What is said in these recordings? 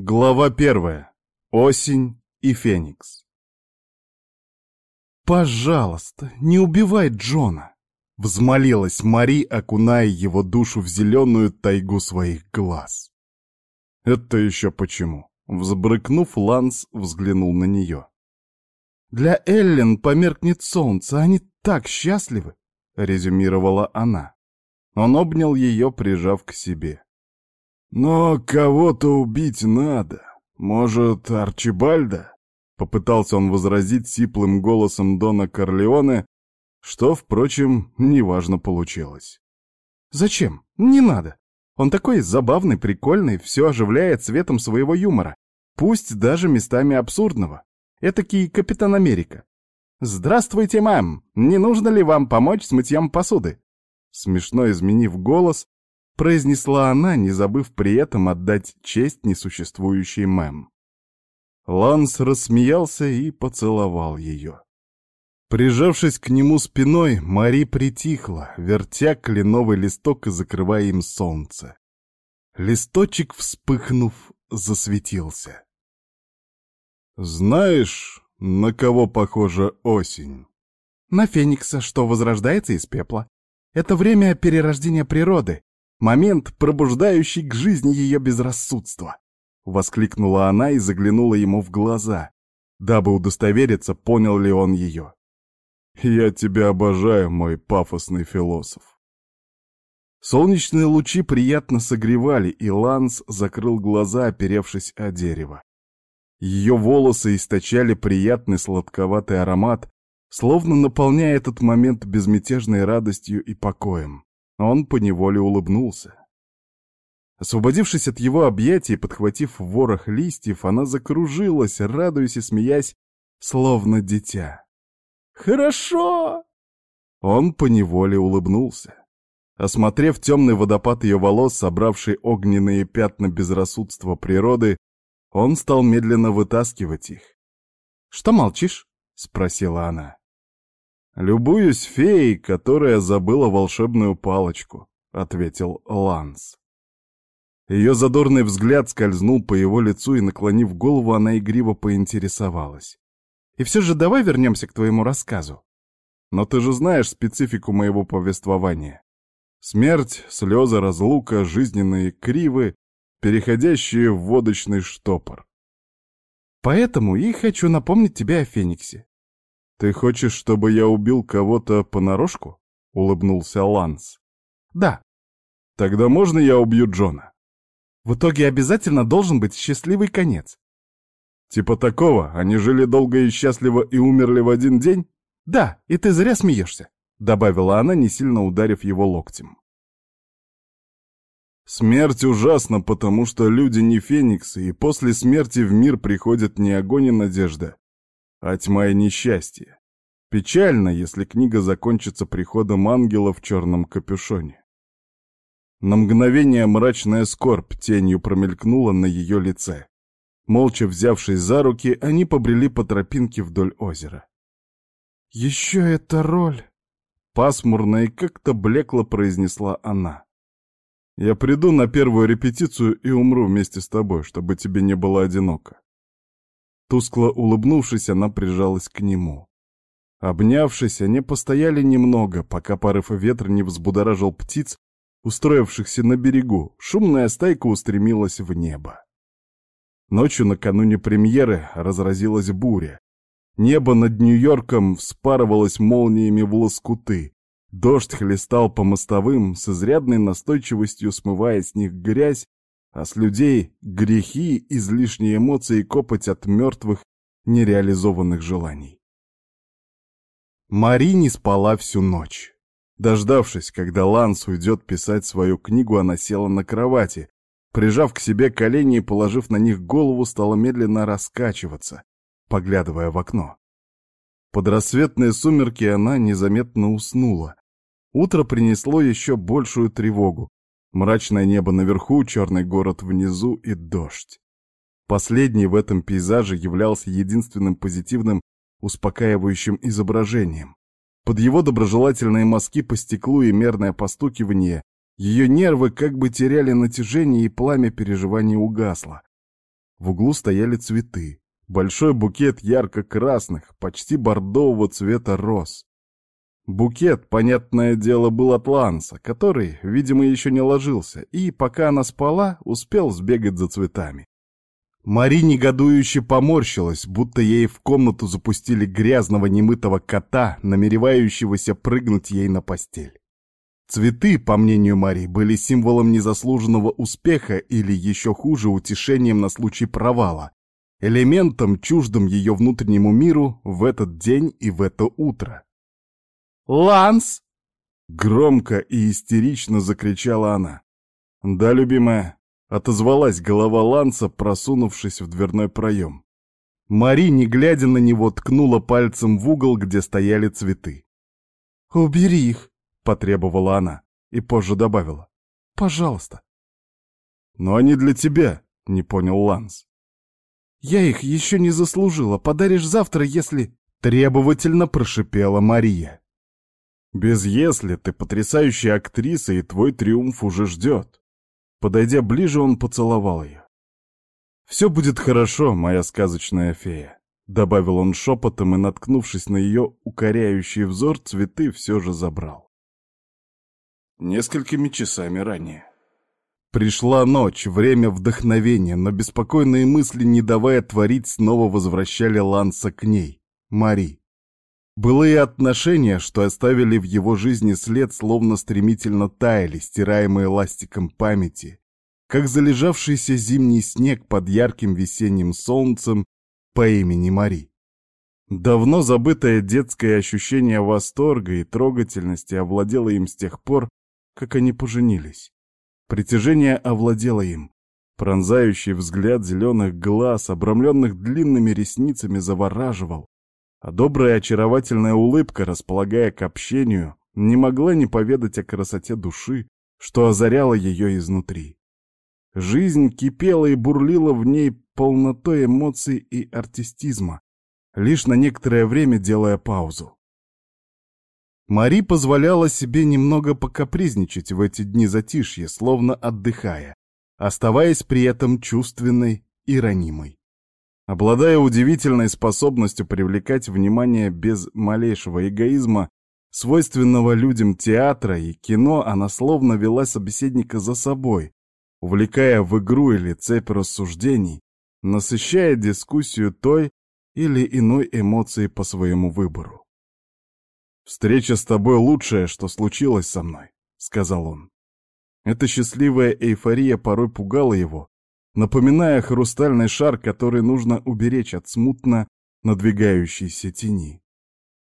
Глава первая. Осень и Феникс. «Пожалуйста, не убивай Джона!» — взмолилась Мари, окуная его душу в зеленую тайгу своих глаз. «Это еще почему?» — взбрыкнув, Ланс взглянул на нее. «Для Эллен померкнет солнце, они так счастливы!» — резюмировала она. Он обнял ее, прижав к себе. «Но кого-то убить надо. Может, Арчибальда?» Попытался он возразить сиплым голосом Дона Корлеоне, что, впрочем, неважно получилось. «Зачем? Не надо. Он такой забавный, прикольный, все оживляет цветом своего юмора, пусть даже местами абсурдного. Этакий Капитан Америка. «Здравствуйте, мам! Не нужно ли вам помочь с мытьем посуды?» Смешно изменив голос, произнесла она, не забыв при этом отдать честь несуществующей мэм. Ланс рассмеялся и поцеловал ее. Прижавшись к нему спиной, Мари притихла, вертя кленовый листок и закрывая им солнце. Листочек, вспыхнув, засветился. «Знаешь, на кого похожа осень?» «На Феникса, что возрождается из пепла. Это время перерождения природы, Момент, пробуждающий к жизни ее безрассудство. Воскликнула она и заглянула ему в глаза, дабы удостовериться, понял ли он ее. «Я тебя обожаю, мой пафосный философ». Солнечные лучи приятно согревали, и Ланс закрыл глаза, оперевшись о дерево. Ее волосы источали приятный сладковатый аромат, словно наполняя этот момент безмятежной радостью и покоем. Он поневоле улыбнулся. Освободившись от его объятий и подхватив ворох листьев, она закружилась, радуясь и смеясь, словно дитя. «Хорошо!» Он поневоле улыбнулся. Осмотрев темный водопад ее волос, собравший огненные пятна безрассудства природы, он стал медленно вытаскивать их. «Что молчишь?» — спросила она. «Любуюсь феей, которая забыла волшебную палочку», — ответил Ланс. Ее задорный взгляд скользнул по его лицу, и, наклонив голову, она игриво поинтересовалась. «И все же давай вернемся к твоему рассказу. Но ты же знаешь специфику моего повествования. Смерть, слезы, разлука, жизненные кривы, переходящие в водочный штопор. Поэтому и хочу напомнить тебе о Фениксе. «Ты хочешь, чтобы я убил кого-то понарошку?» — улыбнулся Ланс. «Да». «Тогда можно я убью Джона?» «В итоге обязательно должен быть счастливый конец». «Типа такого? Они жили долго и счастливо и умерли в один день?» «Да, и ты зря смеешься», — добавила она, не сильно ударив его локтем. Смерть ужасна, потому что люди не фениксы, и после смерти в мир приходит не огонь и надежда, а тьма и несчастье. Печально, если книга закончится приходом ангела в черном капюшоне. На мгновение мрачная скорбь тенью промелькнула на ее лице. Молча взявшись за руки, они побрели по тропинке вдоль озера. «Еще эта роль!» — пасмурно и как-то блекло произнесла она. «Я приду на первую репетицию и умру вместе с тобой, чтобы тебе не было одиноко. Тускло улыбнувшись, она прижалась к нему. Обнявшись, они постояли немного, пока порыв ветра не взбудоражил птиц, устроившихся на берегу. Шумная стайка устремилась в небо. Ночью накануне премьеры разразилась буря. Небо над Нью-Йорком вспарывалось молниями в лоскуты. Дождь хлестал по мостовым, с изрядной настойчивостью смывая с них грязь а с людей — грехи, излишние эмоции и копоть от мертвых, нереализованных желаний. Мари не спала всю ночь. Дождавшись, когда Ланс уйдет писать свою книгу, она села на кровати, прижав к себе колени и положив на них голову, стала медленно раскачиваться, поглядывая в окно. Под рассветные сумерки она незаметно уснула. Утро принесло еще большую тревогу. Мрачное небо наверху, черный город внизу и дождь. Последний в этом пейзаже являлся единственным позитивным, успокаивающим изображением. Под его доброжелательные мазки по стеклу и мерное постукивание ее нервы как бы теряли натяжение, и пламя переживаний угасло. В углу стояли цветы. Большой букет ярко-красных, почти бордового цвета роз. Букет, понятное дело, был от Ланса, который, видимо, еще не ложился, и, пока она спала, успел сбегать за цветами. Мари негодующе поморщилась, будто ей в комнату запустили грязного немытого кота, намеревающегося прыгнуть ей на постель. Цветы, по мнению Мари, были символом незаслуженного успеха или, еще хуже, утешением на случай провала, элементом, чуждым ее внутреннему миру в этот день и в это утро. «Ланс!» — громко и истерично закричала она. «Да, любимая», — отозвалась голова Ланса, просунувшись в дверной проем. Мари, не глядя на него, ткнула пальцем в угол, где стояли цветы. «Убери их!» — потребовала она и позже добавила. «Пожалуйста». «Но они для тебя», — не понял Ланс. «Я их еще не заслужила. Подаришь завтра, если...» — требовательно прошипела Мария. Без «если» ты потрясающая актриса, и твой триумф уже ждет. Подойдя ближе, он поцеловал ее. «Все будет хорошо, моя сказочная фея», — добавил он шепотом и, наткнувшись на ее укоряющий взор, цветы все же забрал. Несколькими часами ранее. Пришла ночь, время вдохновения, но беспокойные мысли, не давая творить, снова возвращали Ланса к ней, Мари. Былые отношения, что оставили в его жизни след, словно стремительно таяли, стираемые ластиком памяти, как залежавшийся зимний снег под ярким весенним солнцем по имени Мари. Давно забытое детское ощущение восторга и трогательности овладело им с тех пор, как они поженились. Притяжение овладело им. Пронзающий взгляд зеленых глаз, обрамленных длинными ресницами, завораживал, а добрая очаровательная улыбка, располагая к общению, не могла не поведать о красоте души, что озаряло ее изнутри. Жизнь кипела и бурлила в ней полнотой эмоций и артистизма, лишь на некоторое время делая паузу. Мари позволяла себе немного покапризничать в эти дни затишья, словно отдыхая, оставаясь при этом чувственной и ранимой. Обладая удивительной способностью привлекать внимание без малейшего эгоизма, свойственного людям театра и кино, она словно вела собеседника за собой, увлекая в игру или цепь рассуждений, насыщая дискуссию той или иной эмоцией по своему выбору. «Встреча с тобой лучшее, что случилось со мной», — сказал он. Эта счастливая эйфория порой пугала его, напоминая хрустальный шар, который нужно уберечь от смутно надвигающейся тени.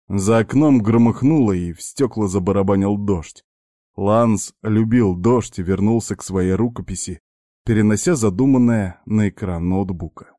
За окном громыхнуло, и в стекла забарабанил дождь. Ланс любил дождь и вернулся к своей рукописи, перенося задуманное на экран ноутбука.